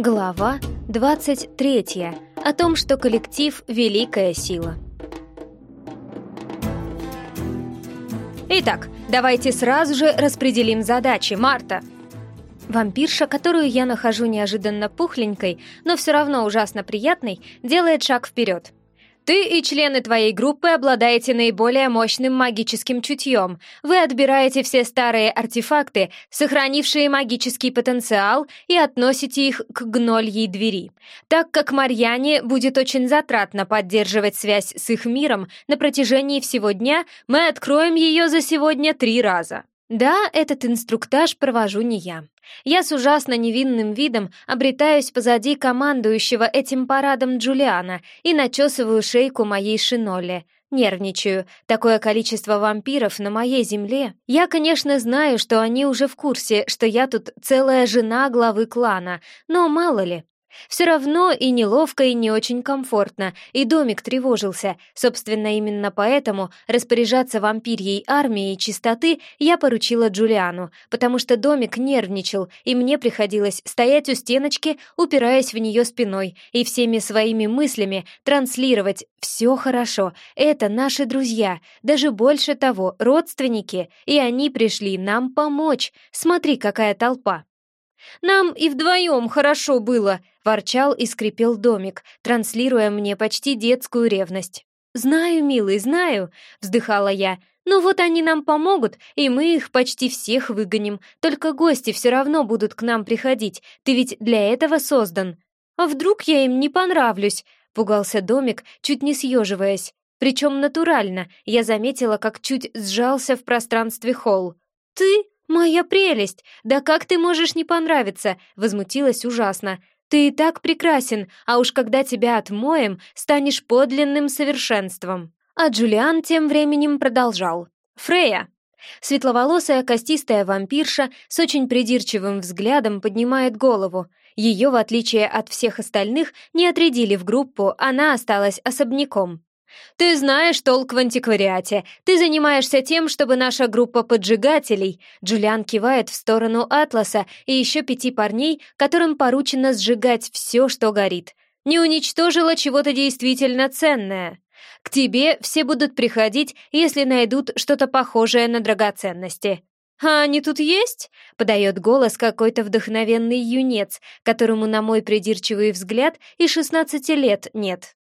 Глава 23. О том, что коллектив — великая сила. Итак, давайте сразу же распределим задачи, Марта. Вампирша, которую я нахожу неожиданно пухленькой, но все равно ужасно приятной, делает шаг вперед. Ты и члены твоей группы обладаете наиболее мощным магическим чутьем. Вы отбираете все старые артефакты, сохранившие магический потенциал, и относите их к гнольей двери. Так как Марьяне будет очень затратно поддерживать связь с их миром на протяжении всего дня, мы откроем ее за сегодня три раза. Да, этот инструктаж провожу не я. Я с ужасно невинным видом обретаюсь позади командующего этим парадом Джулиана и начесываю шейку моей шиноли. Нервничаю. Такое количество вампиров на моей земле. Я, конечно, знаю, что они уже в курсе, что я тут целая жена главы клана, но мало ли. Все равно и неловко, и не очень комфортно, и домик тревожился. Собственно, именно поэтому распоряжаться вампирьей армией чистоты я поручила Джулиану, потому что домик нервничал, и мне приходилось стоять у стеночки, упираясь в нее спиной, и всеми своими мыслями транслировать «все хорошо, это наши друзья, даже больше того, родственники, и они пришли нам помочь. Смотри, какая толпа!» «Нам и вдвоем хорошо было», — ворчал и скрипел домик, транслируя мне почти детскую ревность. «Знаю, милый, знаю», — вздыхала я. «Ну вот они нам помогут, и мы их почти всех выгоним. Только гости все равно будут к нам приходить. Ты ведь для этого создан». «А вдруг я им не понравлюсь?» — пугался домик, чуть не съеживаясь. Причем натурально, я заметила, как чуть сжался в пространстве холл. «Ты?» «Моя прелесть! Да как ты можешь не понравиться?» — возмутилась ужасно. «Ты и так прекрасен, а уж когда тебя отмоем, станешь подлинным совершенством». А Джулиан тем временем продолжал. «Фрея!» Светловолосая костистая вампирша с очень придирчивым взглядом поднимает голову. Ее, в отличие от всех остальных, не отрядили в группу, она осталась особняком. «Ты знаешь толк в антиквариате. Ты занимаешься тем, чтобы наша группа поджигателей...» Джулиан кивает в сторону Атласа и еще пяти парней, которым поручено сжигать все, что горит. «Не уничтожила чего-то действительно ценное. К тебе все будут приходить, если найдут что-то похожее на драгоценности». «А они тут есть?» — подает голос какой-то вдохновенный юнец, которому, на мой придирчивый взгляд, и шестнадцати лет нет.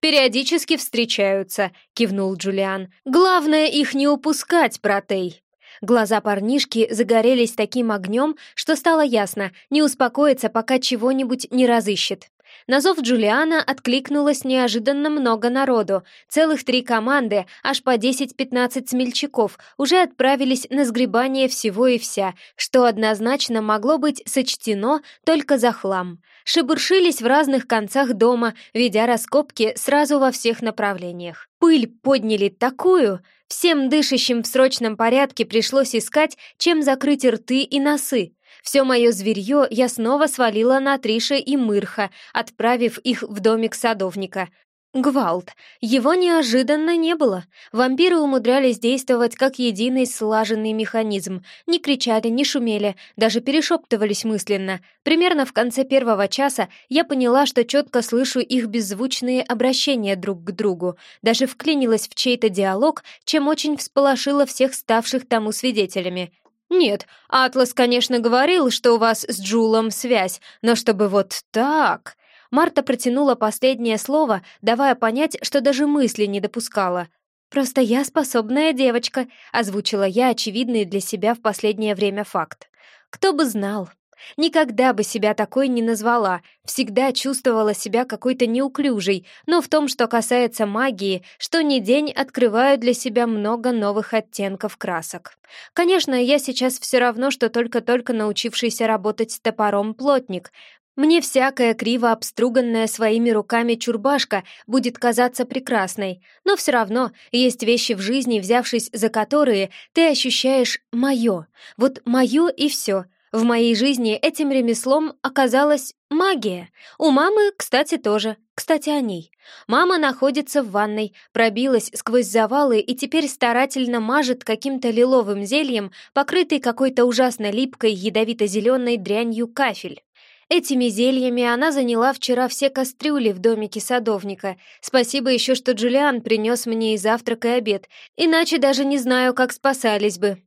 «Периодически встречаются», — кивнул Джулиан. «Главное их не упускать, протей». Глаза парнишки загорелись таким огнем, что стало ясно, не успокоится, пока чего-нибудь не разыщет. На зов Джулиана откликнулось неожиданно много народу. Целых три команды, аж по 10-15 смельчаков, уже отправились на сгребание всего и вся, что однозначно могло быть сочтено только за хлам. Шебуршились в разных концах дома, ведя раскопки сразу во всех направлениях. Пыль подняли такую, всем дышащим в срочном порядке пришлось искать, чем закрыть рты и носы. Все мое зверье я снова свалила на Трише и Мырха, отправив их в домик садовника. Гвалт. Его неожиданно не было. Вампиры умудрялись действовать как единый слаженный механизм. Не кричали, не шумели, даже перешептывались мысленно. Примерно в конце первого часа я поняла, что четко слышу их беззвучные обращения друг к другу. Даже вклинилась в чей-то диалог, чем очень всполошила всех ставших тому свидетелями. «Нет, Атлас, конечно, говорил, что у вас с Джулом связь, но чтобы вот так...» Марта протянула последнее слово, давая понять, что даже мысли не допускала. «Просто я способная девочка», — озвучила я очевидный для себя в последнее время факт. «Кто бы знал, Никогда бы себя такой не назвала, всегда чувствовала себя какой-то неуклюжей, но в том, что касается магии, что ни день открываю для себя много новых оттенков красок. Конечно, я сейчас все равно, что только-только научившийся работать с топором плотник, мне всякая криво обструганная своими руками чурбашка будет казаться прекрасной, но все равно есть вещи в жизни, взявшись за которые, ты ощущаешь «моё». Вот «моё» и все — в моей жизни этим ремеслом оказалась магия. У мамы, кстати, тоже. Кстати, о ней. Мама находится в ванной, пробилась сквозь завалы и теперь старательно мажет каким-то лиловым зельем, покрытый какой-то ужасно липкой ядовито-зеленой дрянью кафель. Этими зельями она заняла вчера все кастрюли в домике садовника. Спасибо еще, что Джулиан принес мне и завтрак, и обед, иначе даже не знаю, как спасались бы.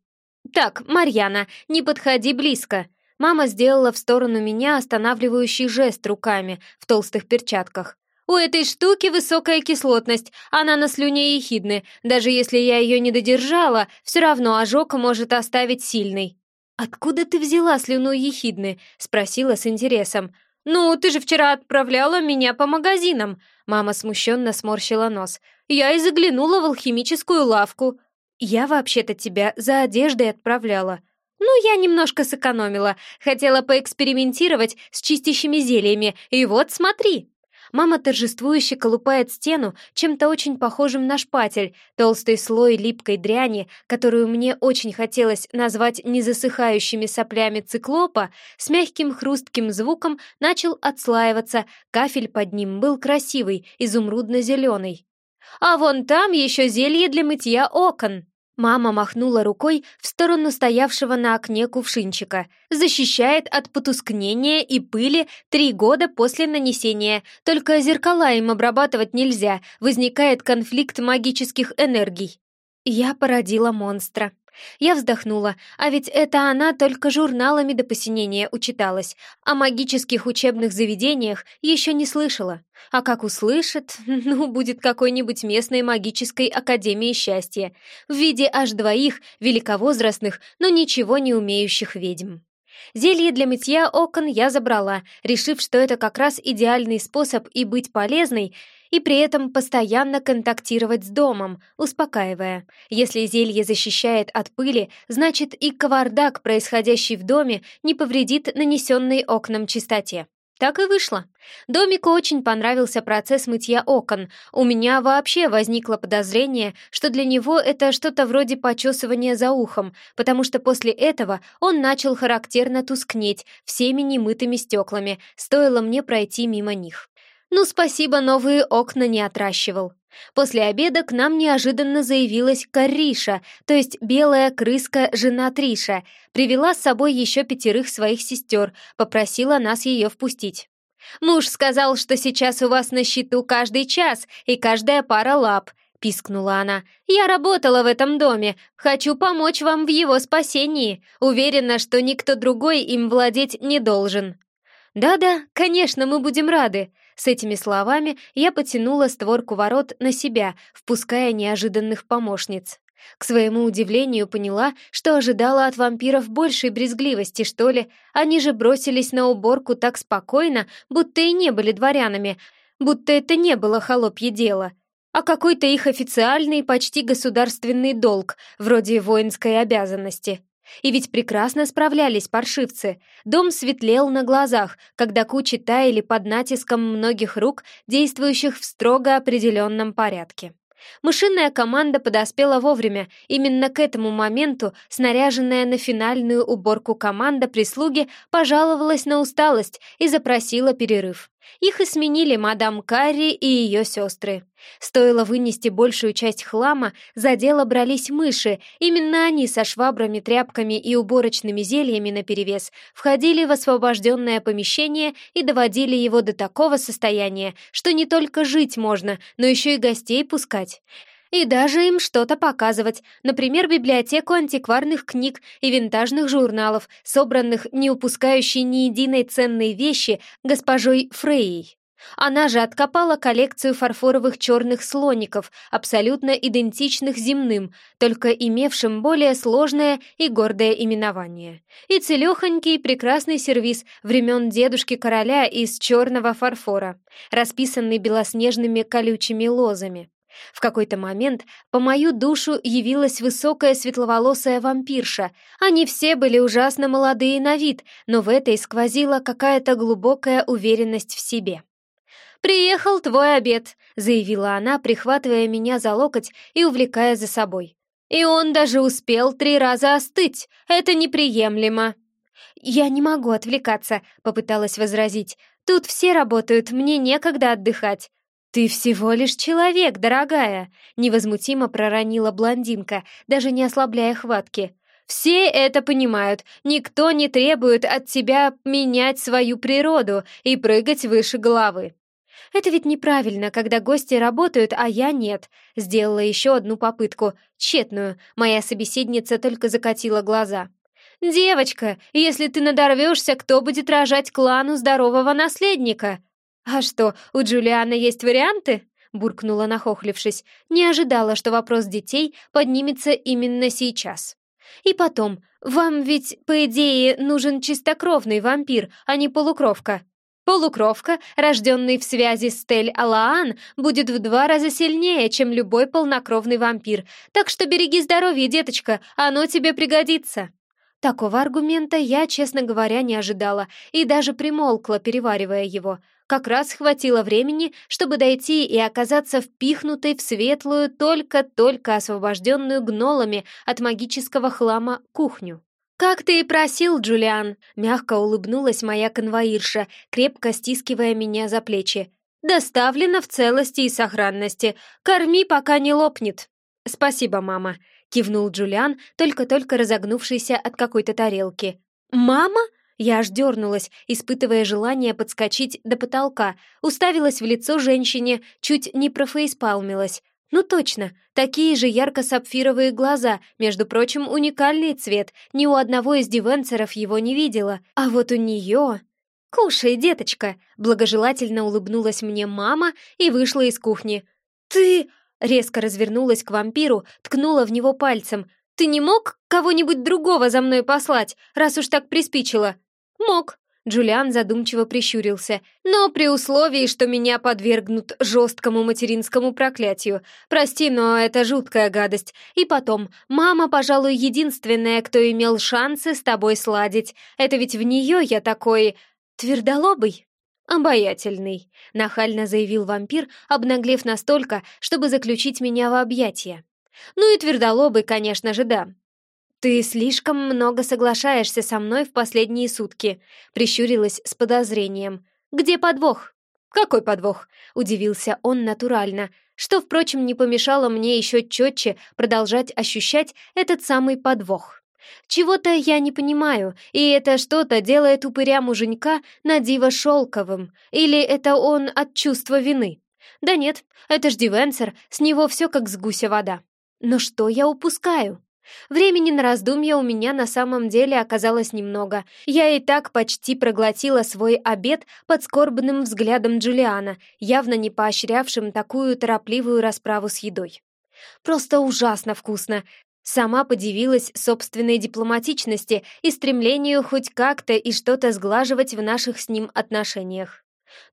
«Так, Марьяна, не подходи близко!» Мама сделала в сторону меня останавливающий жест руками в толстых перчатках. «У этой штуки высокая кислотность, она на слюне ехидны. Даже если я ее не додержала, все равно ожог может оставить сильный». «Откуда ты взяла слюну ехидны?» — спросила с интересом. «Ну, ты же вчера отправляла меня по магазинам!» Мама смущенно сморщила нос. «Я и заглянула в алхимическую лавку. Я вообще-то тебя за одеждой отправляла». «Ну, я немножко сэкономила. Хотела поэкспериментировать с чистящими зельями. И вот, смотри!» Мама торжествующе колупает стену чем-то очень похожим на шпатель, толстый слой липкой дряни, которую мне очень хотелось назвать незасыхающими соплями циклопа, с мягким хрустким звуком начал отслаиваться, кафель под ним был красивый, изумрудно-зеленый. «А вон там еще зелье для мытья окон!» Мама махнула рукой в сторону стоявшего на окне кувшинчика. Защищает от потускнения и пыли три года после нанесения. Только зеркала им обрабатывать нельзя, возникает конфликт магических энергий. Я породила монстра. Я вздохнула, а ведь это она только журналами до посинения учиталась, о магических учебных заведениях еще не слышала. А как услышит, ну, будет какой-нибудь местной магической академии счастья в виде аж двоих великовозрастных, но ничего не умеющих ведьм. Зелье для мытья окон я забрала, решив, что это как раз идеальный способ и быть полезной, и при этом постоянно контактировать с домом, успокаивая. Если зелье защищает от пыли, значит и кавардак, происходящий в доме, не повредит нанесенной окнам чистоте. Так и вышло. Домику очень понравился процесс мытья окон. У меня вообще возникло подозрение, что для него это что-то вроде почесывания за ухом, потому что после этого он начал характерно тускнеть всеми немытыми стеклами, стоило мне пройти мимо них. Ну, спасибо, новые окна не отращивал. После обеда к нам неожиданно заявилась Кариша, то есть белая крыска жена Триша, привела с собой еще пятерых своих сестер, попросила нас ее впустить. «Муж сказал, что сейчас у вас на счету каждый час и каждая пара лап», — пискнула она. «Я работала в этом доме, хочу помочь вам в его спасении. Уверена, что никто другой им владеть не должен». «Да-да, конечно, мы будем рады», с этими словами я потянула створку ворот на себя, впуская неожиданных помощниц. К своему удивлению поняла, что ожидала от вампиров большей брезгливости, что ли. Они же бросились на уборку так спокойно, будто и не были дворянами, будто это не было холопье дело, а какой-то их официальный, почти государственный долг, вроде воинской обязанности. И ведь прекрасно справлялись паршивцы. Дом светлел на глазах, когда кучи таяли под натиском многих рук, действующих в строго определенном порядке. Мышиная команда подоспела вовремя. Именно к этому моменту снаряженная на финальную уборку команда прислуги пожаловалась на усталость и запросила перерыв. Их и сменили мадам Карри и ее сестры. Стоило вынести большую часть хлама, за дело брались мыши. Именно они со швабрами, тряпками и уборочными зельями наперевес входили в освобожденное помещение и доводили его до такого состояния, что не только жить можно, но еще и гостей пускать и даже им что-то показывать, например, библиотеку антикварных книг и винтажных журналов, собранных, не упускающей ни единой ценной вещи, госпожой Фрейей. Она же откопала коллекцию фарфоровых черных слоников, абсолютно идентичных земным, только имевшим более сложное и гордое именование. И целехонький прекрасный сервиз времен дедушки короля из черного фарфора, расписанный белоснежными колючими лозами. В какой-то момент по мою душу явилась высокая светловолосая вампирша. Они все были ужасно молодые на вид, но в этой сквозила какая-то глубокая уверенность в себе. «Приехал твой обед», — заявила она, прихватывая меня за локоть и увлекая за собой. «И он даже успел три раза остыть. Это неприемлемо». «Я не могу отвлекаться», — попыталась возразить. «Тут все работают, мне некогда отдыхать». «Ты всего лишь человек, дорогая!» — невозмутимо проронила блондинка, даже не ослабляя хватки. Все это понимают. Никто не требует от тебя менять свою природу и прыгать выше головы. Это ведь неправильно, когда гости работают, а я нет. Сделала еще одну попытку, тщетную. Моя собеседница только закатила глаза. «Девочка, если ты надорвешься, кто будет рожать клану здорового наследника?» «А что, у Джулианы есть варианты?» буркнула, нахохлившись. Не ожидала, что вопрос детей поднимется именно сейчас. И потом, вам ведь, по идее, нужен чистокровный вампир, а не полукровка. Полукровка, рожденный в связи с Тель-Алаан, будет в два раза сильнее, чем любой полнокровный вампир. Так что береги здоровье, деточка, оно тебе пригодится. Такого аргумента я, честно говоря, не ожидала и даже примолкла, переваривая его. Как раз хватило времени, чтобы дойти и оказаться впихнутой в светлую, только-только освобожденную гнолами от магического хлама кухню. «Как ты и просил, Джулиан!» — мягко улыбнулась моя конвоирша, крепко стискивая меня за плечи. «Доставлено в целости и сохранности. Корми, пока не лопнет». «Спасибо, мама», — кивнул Джулиан, только-только разогнувшийся от какой-то тарелки. «Мама?» Я аж дернулась, испытывая желание подскочить до потолка, уставилась в лицо женщине, чуть не профейспалмилась. Ну точно, такие же ярко-сапфировые глаза, между прочим, уникальный цвет, ни у одного из дивенцеров его не видела, а вот у нее... «Кушай, деточка!» — благожелательно улыбнулась мне мама и вышла из кухни. «Ты...» — резко развернулась к вампиру, ткнула в него пальцем. «Ты не мог кого-нибудь другого за мной послать, раз уж так приспичило?» «Мог», — Джулиан задумчиво прищурился, «но при условии, что меня подвергнут жесткому материнскому проклятию. Прости, но это жуткая гадость. И потом, мама, пожалуй, единственная, кто имел шансы с тобой сладить. Это ведь в нее я такой... твердолобый». «Обаятельный», — нахально заявил вампир, обнаглев настолько, чтобы заключить меня в объятия. «Ну и твердолобый, конечно же, да. «Ты слишком много соглашаешься со мной в последние сутки», — прищурилась с подозрением. «Где подвох?» «Какой подвох?» — удивился он натурально, что, впрочем, не помешало мне еще четче продолжать ощущать этот самый подвох. Чего-то я не понимаю, и это что-то делает упыря муженька на диво шелковым, или это он от чувства вины? Да нет, это ж Дивенсер, с него все как с гуся вода. Но что я упускаю? Времени на раздумья у меня на самом деле оказалось немного. Я и так почти проглотила свой обед под скорбным взглядом Джулиана, явно не поощрявшим такую торопливую расправу с едой. Просто ужасно вкусно. Сама подивилась собственной дипломатичности и стремлению хоть как-то и что-то сглаживать в наших с ним отношениях.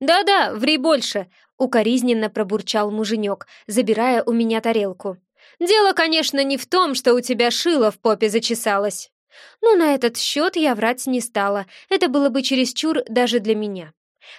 «Да-да, ври больше!» — укоризненно пробурчал муженек, забирая у меня тарелку. Дело, конечно, не в том, что у тебя шило в попе зачесалось. Но на этот счет я врать не стала, это было бы чересчур даже для меня.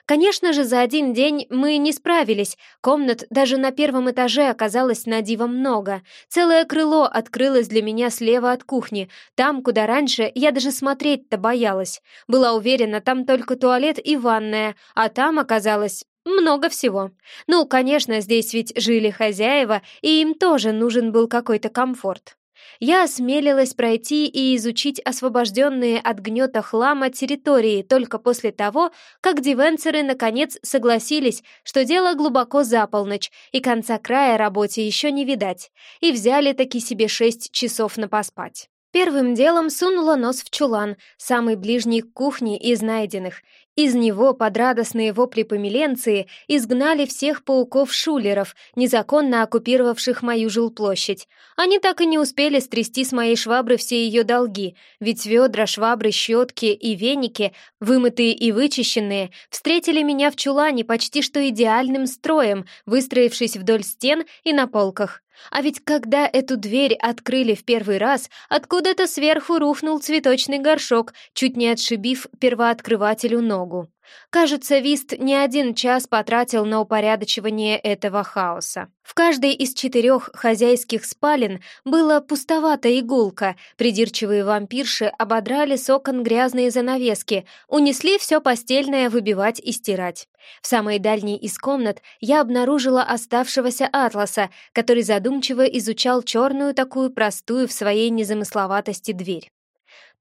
Конечно же, за один день мы не справились, комнат даже на первом этаже оказалось на диво много. Целое крыло открылось для меня слева от кухни, там, куда раньше я даже смотреть-то боялась. Была уверена, там только туалет и ванная, а там оказалось много всего. Ну, конечно, здесь ведь жили хозяева, и им тоже нужен был какой-то комфорт. Я осмелилась пройти и изучить освобожденные от гнета хлама территории только после того, как дивенцеры наконец согласились, что дело глубоко за полночь и конца края работе еще не видать, и взяли таки себе шесть часов на поспать. Первым делом сунула нос в чулан, самый ближний к кухне из найденных, из него под радостные вопли помиленции изгнали всех пауков-шулеров, незаконно оккупировавших мою жилплощадь. Они так и не успели стрясти с моей швабры все ее долги, ведь ведра, швабры, щетки и веники, вымытые и вычищенные, встретили меня в чулане почти что идеальным строем, выстроившись вдоль стен и на полках. А ведь когда эту дверь открыли в первый раз, откуда-то сверху рухнул цветочный горшок, чуть не отшибив первооткрывателю ногу. Кажется, Вист не один час потратил на упорядочивание этого хаоса. В каждой из четырех хозяйских спален было пустовато и гулко. Придирчивые вампирши ободрали с окон грязные занавески, унесли все постельное выбивать и стирать. В самой дальней из комнат я обнаружила оставшегося атласа, который задумчиво изучал черную такую простую в своей незамысловатости дверь.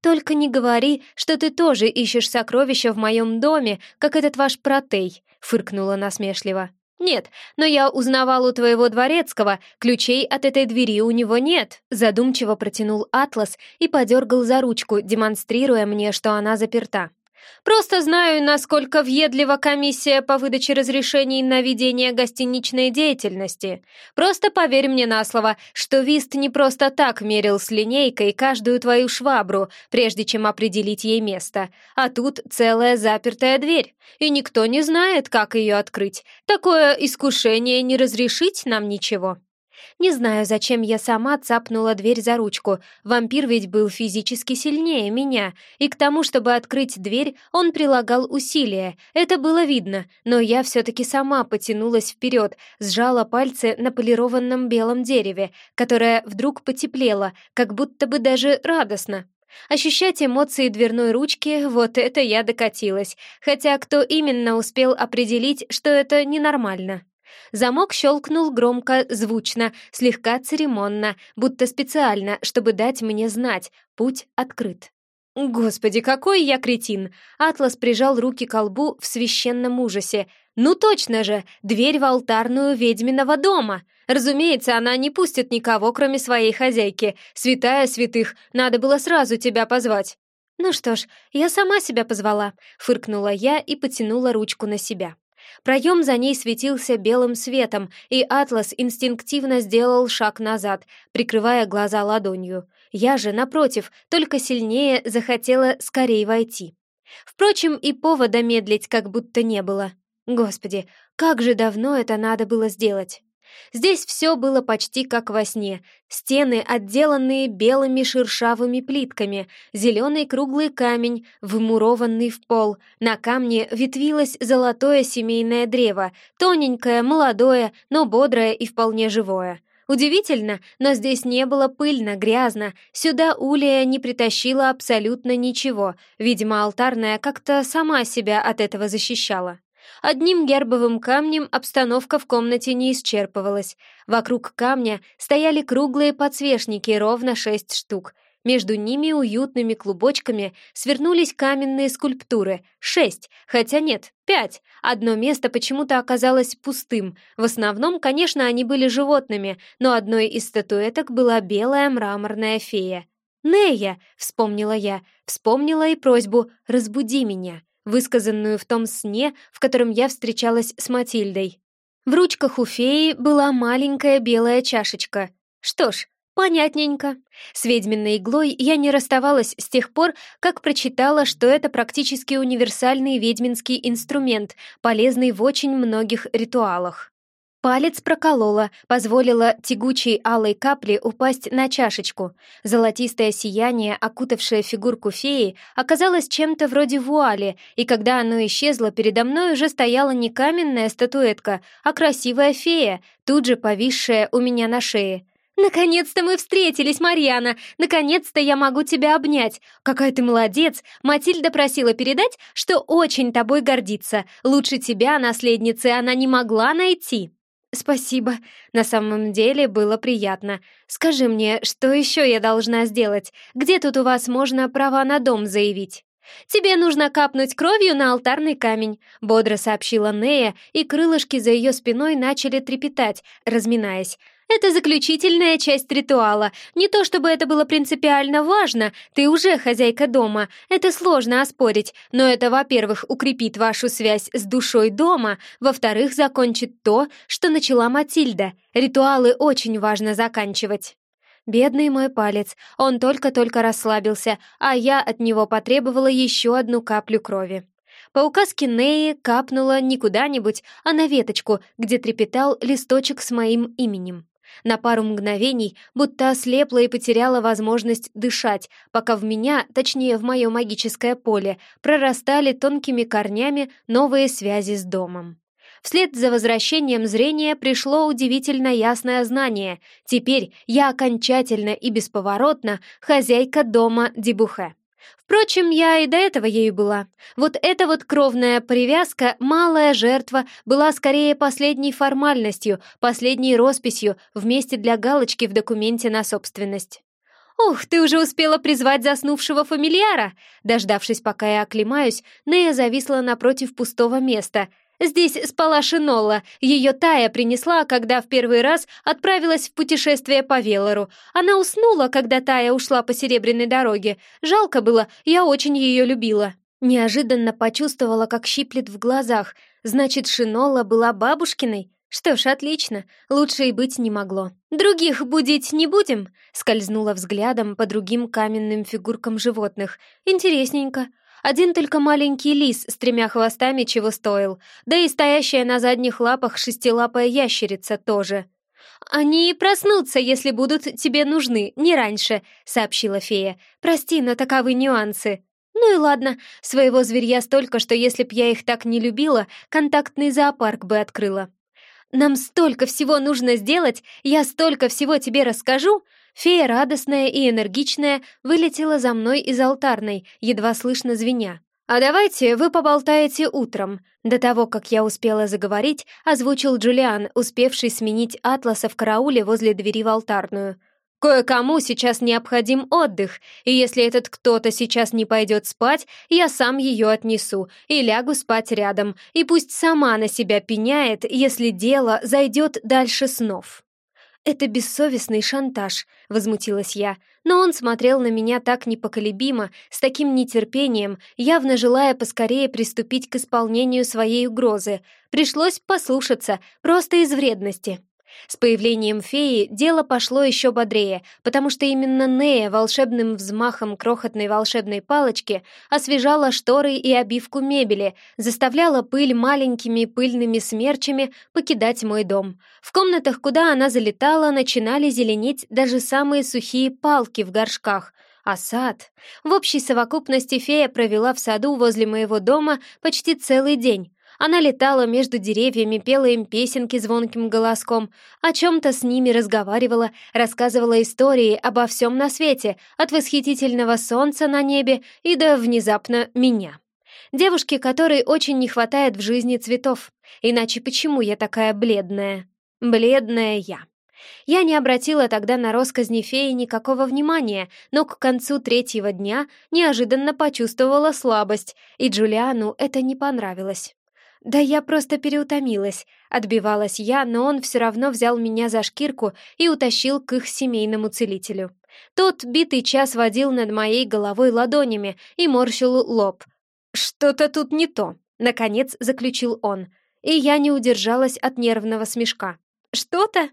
«Только не говори, что ты тоже ищешь сокровища в моем доме, как этот ваш протей», — фыркнула насмешливо. «Нет, но я узнавал у твоего дворецкого, ключей от этой двери у него нет», задумчиво протянул Атлас и подергал за ручку, демонстрируя мне, что она заперта. Просто знаю, насколько въедлива комиссия по выдаче разрешений на ведение гостиничной деятельности. Просто поверь мне на слово, что Вист не просто так мерил с линейкой каждую твою швабру, прежде чем определить ей место. А тут целая запертая дверь, и никто не знает, как ее открыть. Такое искушение не разрешить нам ничего. Не знаю, зачем я сама цапнула дверь за ручку. Вампир ведь был физически сильнее меня, и к тому, чтобы открыть дверь, он прилагал усилия. Это было видно, но я все-таки сама потянулась вперед, сжала пальцы на полированном белом дереве, которое вдруг потеплело, как будто бы даже радостно. Ощущать эмоции дверной ручки — вот это я докатилась, хотя кто именно успел определить, что это ненормально. Замок щелкнул громко, звучно, слегка церемонно, будто специально, чтобы дать мне знать, путь открыт. «Господи, какой я кретин!» Атлас прижал руки к лбу в священном ужасе. «Ну точно же! Дверь в алтарную ведьминого дома! Разумеется, она не пустит никого, кроме своей хозяйки. Святая святых, надо было сразу тебя позвать!» «Ну что ж, я сама себя позвала», — фыркнула я и потянула ручку на себя. Проем за ней светился белым светом, и Атлас инстинктивно сделал шаг назад, прикрывая глаза ладонью. Я же, напротив, только сильнее захотела скорее войти. Впрочем, и повода медлить как будто не было. Господи, как же давно это надо было сделать! Здесь все было почти как во сне. Стены, отделанные белыми шершавыми плитками, зеленый круглый камень, вмурованный в пол. На камне ветвилось золотое семейное древо, тоненькое, молодое, но бодрое и вполне живое. Удивительно, но здесь не было пыльно, грязно. Сюда Улия не притащила абсолютно ничего. Видимо, алтарная как-то сама себя от этого защищала. Одним гербовым камнем обстановка в комнате не исчерпывалась. Вокруг камня стояли круглые подсвечники, ровно шесть штук. Между ними уютными клубочками свернулись каменные скульптуры. Шесть, хотя нет, пять. Одно место почему-то оказалось пустым. В основном, конечно, они были животными, но одной из статуэток была белая мраморная фея. «Нея!» — вспомнила я. Вспомнила и просьбу «разбуди меня» высказанную в том сне, в котором я встречалась с Матильдой. В ручках у феи была маленькая белая чашечка. Что ж, понятненько. С ведьминой иглой я не расставалась с тех пор, как прочитала, что это практически универсальный ведьминский инструмент, полезный в очень многих ритуалах. Палец проколола, позволила тягучей алой капле упасть на чашечку. Золотистое сияние, окутавшее фигурку феи, оказалось чем-то вроде вуали, и когда оно исчезло, передо мной уже стояла не каменная статуэтка, а красивая фея, тут же повисшая у меня на шее. «Наконец-то мы встретились, Марьяна! Наконец-то я могу тебя обнять! Какая ты молодец! Матильда просила передать, что очень тобой гордится. Лучше тебя, наследницы, она не могла найти!» «Спасибо. На самом деле было приятно. Скажи мне, что еще я должна сделать? Где тут у вас можно права на дом заявить?» «Тебе нужно капнуть кровью на алтарный камень», — бодро сообщила Нея, и крылышки за ее спиной начали трепетать, разминаясь. Это заключительная часть ритуала. Не то чтобы это было принципиально важно, ты уже хозяйка дома. Это сложно оспорить, но это, во-первых, укрепит вашу связь с душой дома, во-вторых, закончит то, что начала Матильда. Ритуалы очень важно заканчивать. Бедный мой палец, он только-только расслабился, а я от него потребовала еще одну каплю крови. По указке Неи капнула не куда-нибудь, а на веточку, где трепетал листочек с моим именем. На пару мгновений будто ослепла и потеряла возможность дышать, пока в меня, точнее в мое магическое поле, прорастали тонкими корнями новые связи с домом. Вслед за возвращением зрения пришло удивительно ясное знание. Теперь я окончательно и бесповоротно хозяйка дома Дебухе. Впрочем, я и до этого ею была. Вот эта вот кровная привязка, малая жертва, была скорее последней формальностью, последней росписью, вместе для галочки в документе на собственность. «Ух, ты уже успела призвать заснувшего фамильяра!» Дождавшись, пока я оклемаюсь, Нея зависла напротив пустого места — Здесь спала Шинола. Ее Тая принесла, когда в первый раз отправилась в путешествие по Велору. Она уснула, когда Тая ушла по серебряной дороге. Жалко было, я очень ее любила. Неожиданно почувствовала, как щиплет в глазах. Значит, Шинола была бабушкиной? Что ж, отлично, лучше и быть не могло. «Других будить не будем?» — скользнула взглядом по другим каменным фигуркам животных. «Интересненько. Один только маленький лис с тремя хвостами чего стоил, да и стоящая на задних лапах шестилапая ящерица тоже. «Они проснутся, если будут тебе нужны, не раньше», — сообщила фея. «Прости, но таковы нюансы». «Ну и ладно, своего зверья столько, что если б я их так не любила, контактный зоопарк бы открыла». «Нам столько всего нужно сделать, я столько всего тебе расскажу», Фея, радостная и энергичная, вылетела за мной из алтарной, едва слышно звеня. «А давайте вы поболтаете утром». До того, как я успела заговорить, озвучил Джулиан, успевший сменить атласа в карауле возле двери в алтарную. «Кое-кому сейчас необходим отдых, и если этот кто-то сейчас не пойдет спать, я сам ее отнесу и лягу спать рядом, и пусть сама на себя пеняет, если дело зайдет дальше снов». «Это бессовестный шантаж», — возмутилась я, но он смотрел на меня так непоколебимо, с таким нетерпением, явно желая поскорее приступить к исполнению своей угрозы. Пришлось послушаться, просто из вредности. С появлением феи дело пошло еще бодрее, потому что именно Нея волшебным взмахом крохотной волшебной палочки освежала шторы и обивку мебели, заставляла пыль маленькими пыльными смерчами покидать мой дом. В комнатах, куда она залетала, начинали зеленеть даже самые сухие палки в горшках — а сад? В общей совокупности фея провела в саду возле моего дома почти целый день. Она летала между деревьями, пела им песенки звонким голоском, о чем-то с ними разговаривала, рассказывала истории обо всем на свете, от восхитительного солнца на небе и до внезапно меня. Девушки, которой очень не хватает в жизни цветов. Иначе почему я такая бледная? Бледная я. Я не обратила тогда на росказни феи никакого внимания, но к концу третьего дня неожиданно почувствовала слабость, и Джулиану это не понравилось. «Да я просто переутомилась», — отбивалась я, но он все равно взял меня за шкирку и утащил к их семейному целителю. Тот битый час водил над моей головой ладонями и морщил лоб. «Что-то тут не то», — наконец заключил он, и я не удержалась от нервного смешка. «Что-то?»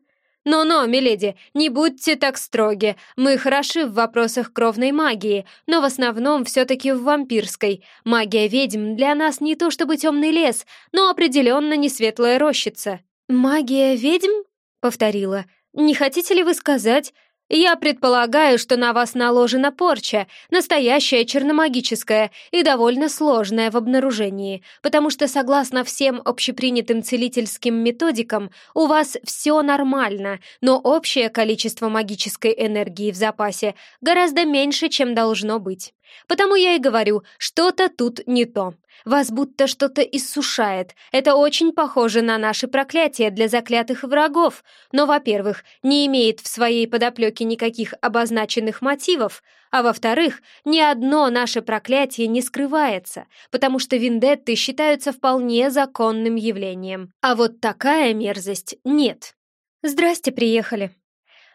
«Но-но, миледи, не будьте так строги. Мы хороши в вопросах кровной магии, но в основном все-таки в вампирской. Магия ведьм для нас не то чтобы темный лес, но определенно не светлая рощица». «Магия ведьм?» — повторила. «Не хотите ли вы сказать, я предполагаю, что на вас наложена порча, настоящая черномагическая и довольно сложная в обнаружении, потому что, согласно всем общепринятым целительским методикам, у вас все нормально, но общее количество магической энергии в запасе гораздо меньше, чем должно быть. Потому я и говорю, что-то тут не то. Вас будто что-то иссушает. Это очень похоже на наши проклятия для заклятых врагов. Но, во-первых, не имеет в своей подоплеке никаких обозначенных мотивов, а во-вторых, ни одно наше проклятие не скрывается, потому что виндетты считаются вполне законным явлением. А вот такая мерзость нет. Здрасте, приехали.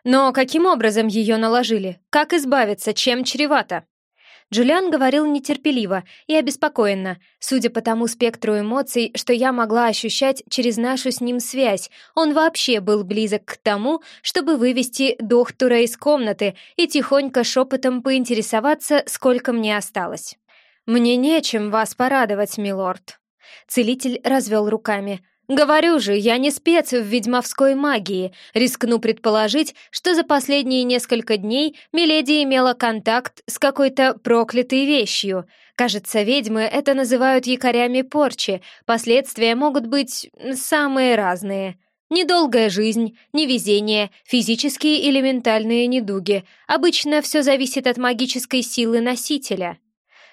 Но каким образом ее наложили? Как избавиться? Чем чревато? Джулиан говорил нетерпеливо и обеспокоенно, судя по тому спектру эмоций, что я могла ощущать через нашу с ним связь. Он вообще был близок к тому, чтобы вывести доктора из комнаты и тихонько шепотом поинтересоваться, сколько мне осталось. «Мне нечем вас порадовать, милорд». Целитель развел руками. Говорю же, я не спец в ведьмовской магии. Рискну предположить, что за последние несколько дней Миледи имела контакт с какой-то проклятой вещью. Кажется, ведьмы это называют якорями порчи. Последствия могут быть самые разные. Недолгая жизнь, невезение, физические или ментальные недуги. Обычно все зависит от магической силы носителя.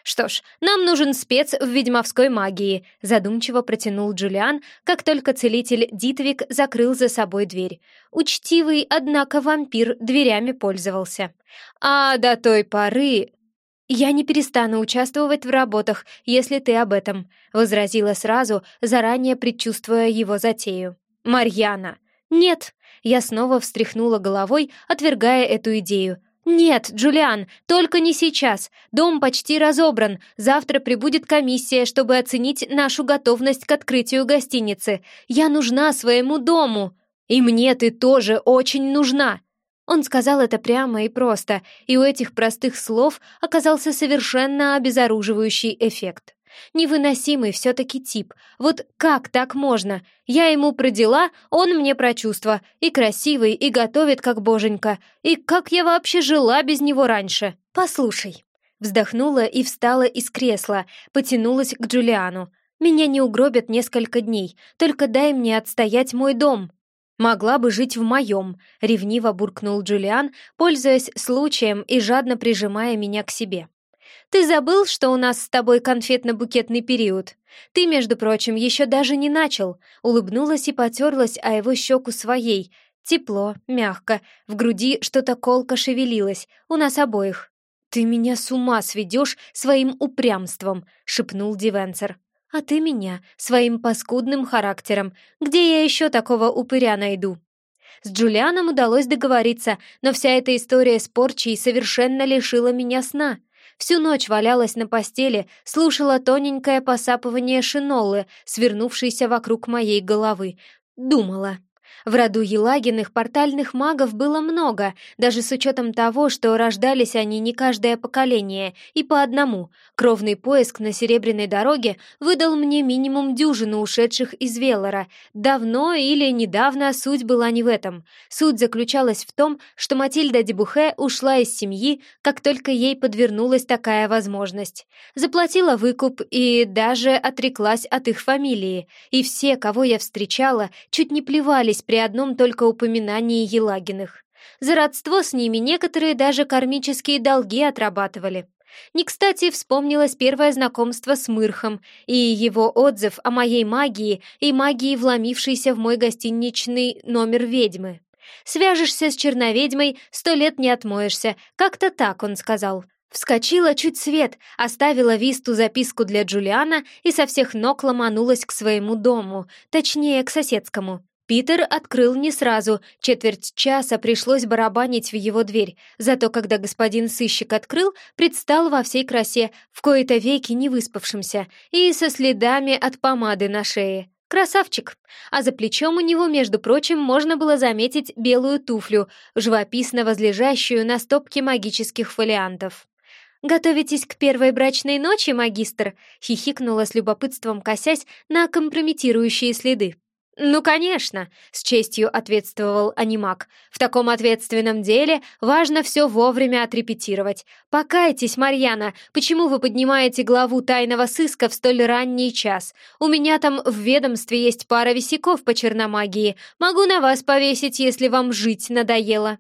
«Что ж, нам нужен спец в ведьмовской магии», — задумчиво протянул Джулиан, как только целитель Дитвик закрыл за собой дверь. Учтивый, однако, вампир дверями пользовался. «А до той поры...» «Я не перестану участвовать в работах, если ты об этом», — возразила сразу, заранее предчувствуя его затею. «Марьяна!» «Нет!» — я снова встряхнула головой, отвергая эту идею. «Нет, Джулиан, только не сейчас. Дом почти разобран. Завтра прибудет комиссия, чтобы оценить нашу готовность к открытию гостиницы. Я нужна своему дому. И мне ты тоже очень нужна». Он сказал это прямо и просто, и у этих простых слов оказался совершенно обезоруживающий эффект. Невыносимый все-таки тип. Вот как так можно? Я ему про дела, он мне про чувства. И красивый, и готовит как боженька. И как я вообще жила без него раньше? Послушай. Вздохнула и встала из кресла, потянулась к Джулиану. «Меня не угробят несколько дней, только дай мне отстоять мой дом». «Могла бы жить в моем», — ревниво буркнул Джулиан, пользуясь случаем и жадно прижимая меня к себе. Ты забыл, что у нас с тобой конфетно-букетный период? Ты, между прочим, еще даже не начал. Улыбнулась и потерлась о его щеку своей. Тепло, мягко, в груди что-то колко шевелилось, у нас обоих. «Ты меня с ума сведешь своим упрямством», — шепнул Дивенсер. «А ты меня своим паскудным характером. Где я еще такого упыря найду?» С Джулианом удалось договориться, но вся эта история с порчей совершенно лишила меня сна. Всю ночь валялась на постели, слушала тоненькое посапывание шинолы, свернувшейся вокруг моей головы. Думала. В роду Елагиных портальных магов было много, даже с учетом того, что рождались они не каждое поколение, и по одному. Кровный поиск на Серебряной дороге выдал мне минимум дюжину ушедших из Велора. Давно или недавно суть была не в этом. Суть заключалась в том, что Матильда Дебухе ушла из семьи, как только ей подвернулась такая возможность. Заплатила выкуп и даже отреклась от их фамилии. И все, кого я встречала, чуть не плевались при одном только упоминании Елагиных. За родство с ними некоторые даже кармические долги отрабатывали. Не кстати вспомнилось первое знакомство с Мырхом и его отзыв о моей магии и магии, вломившейся в мой гостиничный номер ведьмы. «Свяжешься с черноведьмой, сто лет не отмоешься», как-то так он сказал. Вскочила чуть свет, оставила Висту записку для Джулиана и со всех ног ломанулась к своему дому, точнее, к соседскому. Питер открыл не сразу, четверть часа пришлось барабанить в его дверь, зато когда господин сыщик открыл, предстал во всей красе, в кои-то веки не выспавшимся, и со следами от помады на шее. Красавчик! А за плечом у него, между прочим, можно было заметить белую туфлю, живописно возлежащую на стопке магических фолиантов. «Готовитесь к первой брачной ночи, магистр?» — хихикнула с любопытством, косясь на компрометирующие следы. «Ну, конечно», — с честью ответствовал анимак. «В таком ответственном деле важно все вовремя отрепетировать. Покайтесь, Марьяна, почему вы поднимаете главу тайного сыска в столь ранний час? У меня там в ведомстве есть пара висяков по черномагии. Могу на вас повесить, если вам жить надоело».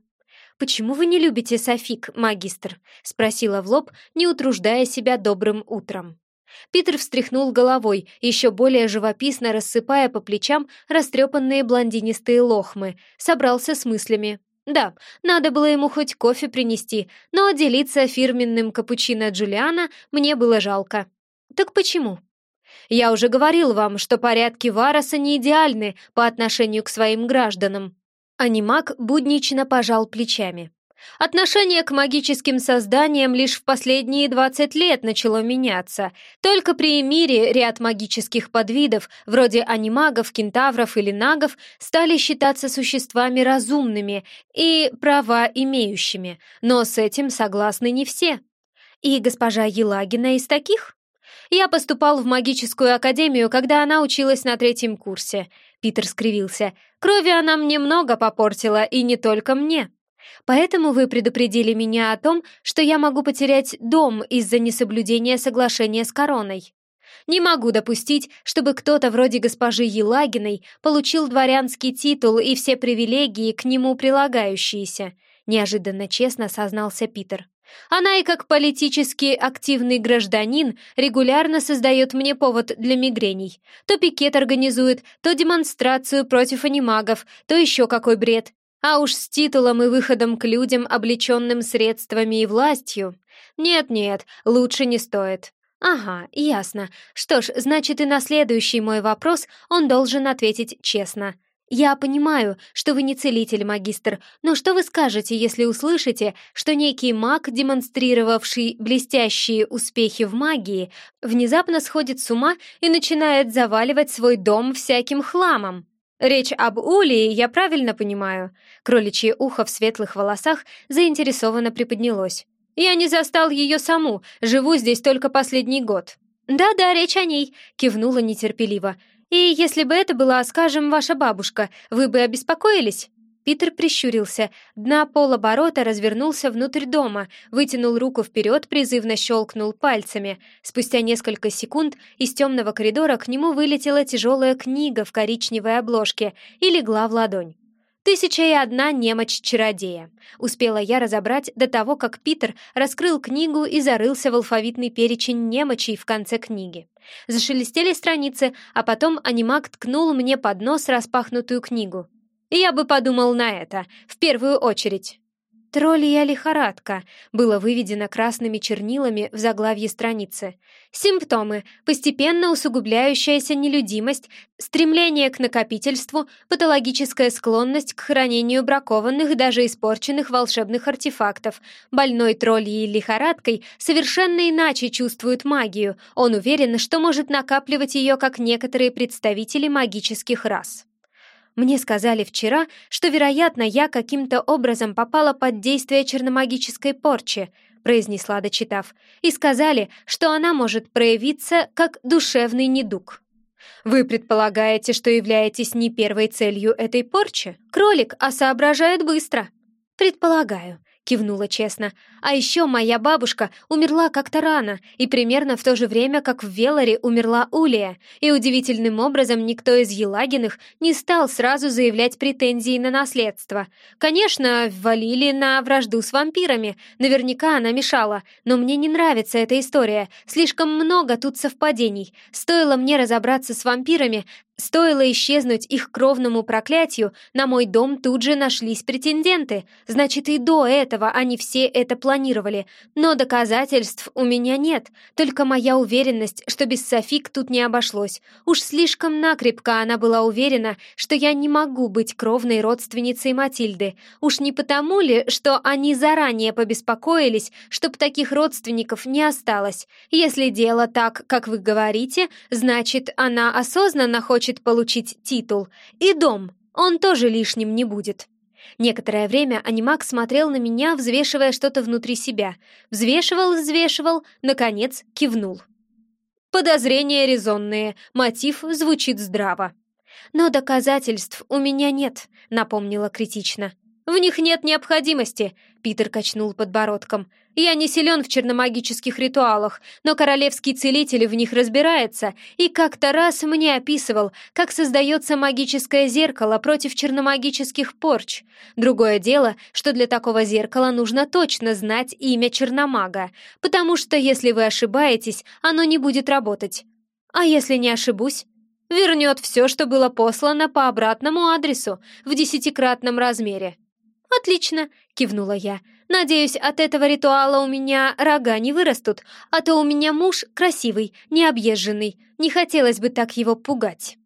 «Почему вы не любите Софик, магистр?» — спросила в лоб, не утруждая себя добрым утром. Питер встряхнул головой, еще более живописно рассыпая по плечам растрепанные блондинистые лохмы, собрался с мыслями. Да, надо было ему хоть кофе принести, но делиться фирменным капучино Джулиана мне было жалко. Так почему? Я уже говорил вам, что порядки Вароса не идеальны по отношению к своим гражданам. Анимак буднично пожал плечами. Отношение к магическим созданиям лишь в последние 20 лет начало меняться. Только при Эмире ряд магических подвидов, вроде анимагов, кентавров или нагов, стали считаться существами разумными и права имеющими. Но с этим согласны не все. И госпожа Елагина из таких? Я поступал в магическую академию, когда она училась на третьем курсе. Питер скривился. Крови она мне много попортила, и не только мне. Поэтому вы предупредили меня о том, что я могу потерять дом из-за несоблюдения соглашения с короной. Не могу допустить, чтобы кто-то вроде госпожи Елагиной получил дворянский титул и все привилегии к нему прилагающиеся, неожиданно честно сознался Питер. Она и как политически активный гражданин регулярно создает мне повод для мигрений. То пикет организует, то демонстрацию против анимагов, то еще какой бред. А уж с титулом и выходом к людям, облеченным средствами и властью. Нет-нет, лучше не стоит. Ага, ясно. Что ж, значит и на следующий мой вопрос он должен ответить честно. «Я понимаю, что вы не целитель, магистр, но что вы скажете, если услышите, что некий маг, демонстрировавший блестящие успехи в магии, внезапно сходит с ума и начинает заваливать свой дом всяким хламом?» «Речь об Улии, я правильно понимаю?» Кроличье ухо в светлых волосах заинтересованно приподнялось. «Я не застал ее саму, живу здесь только последний год». «Да-да, речь о ней», — кивнула нетерпеливо. И если бы это была, скажем, ваша бабушка, вы бы обеспокоились?» Питер прищурился, дна полоборота развернулся внутрь дома, вытянул руку вперед, призывно щелкнул пальцами. Спустя несколько секунд из темного коридора к нему вылетела тяжелая книга в коричневой обложке и легла в ладонь. «Тысяча и одна немочь чародея». Успела я разобрать до того, как Питер раскрыл книгу и зарылся в алфавитный перечень немочей в конце книги. Зашелестели страницы, а потом анимак ткнул мне под нос распахнутую книгу. «Я бы подумал на это, в первую очередь». «Троллья лихорадка» было выведено красными чернилами в заглавье страницы. Симптомы – постепенно усугубляющаяся нелюдимость, стремление к накопительству, патологическая склонность к хранению бракованных, даже испорченных волшебных артефактов. Больной тролльей лихорадкой совершенно иначе чувствует магию, он уверен, что может накапливать ее, как некоторые представители магических рас. Мне сказали вчера, что, вероятно, я каким-то образом попала под действие черномагической порчи, произнесла, дочитав, и сказали, что она может проявиться как душевный недуг. Вы предполагаете, что являетесь не первой целью этой порчи? Кролик, а соображает быстро. Предполагаю, кивнула честно. А еще моя бабушка умерла как-то рано, и примерно в то же время, как в Веларе умерла Улия, и удивительным образом никто из Елагиных не стал сразу заявлять претензии на наследство. Конечно, ввалили на вражду с вампирами, наверняка она мешала, но мне не нравится эта история, слишком много тут совпадений. Стоило мне разобраться с вампирами, Стоило исчезнуть их кровному проклятию, на мой дом тут же нашлись претенденты. Значит, и до этого они все это планировали. Но доказательств у меня нет, только моя уверенность, что без Софик тут не обошлось. Уж слишком накрепко она была уверена, что я не могу быть кровной родственницей Матильды. Уж не потому ли, что они заранее побеспокоились, чтоб таких родственников не осталось? Если дело так, как вы говорите, значит, она осознанно хочет хочет получить титул, и дом, он тоже лишним не будет. Некоторое время анимак смотрел на меня, взвешивая что-то внутри себя. Взвешивал, взвешивал, наконец кивнул. Подозрения резонные, мотив звучит здраво. «Но доказательств у меня нет», — напомнила критично. «В них нет необходимости», — Питер качнул подбородком. Я не силен в черномагических ритуалах, но королевский целитель в них разбирается и как-то раз мне описывал, как создается магическое зеркало против черномагических порч. Другое дело, что для такого зеркала нужно точно знать имя черномага, потому что если вы ошибаетесь, оно не будет работать. А если не ошибусь? Вернет все, что было послано по обратному адресу в десятикратном размере. «Отлично!» — кивнула я. «Надеюсь, от этого ритуала у меня рога не вырастут, а то у меня муж красивый, необъезженный. Не хотелось бы так его пугать».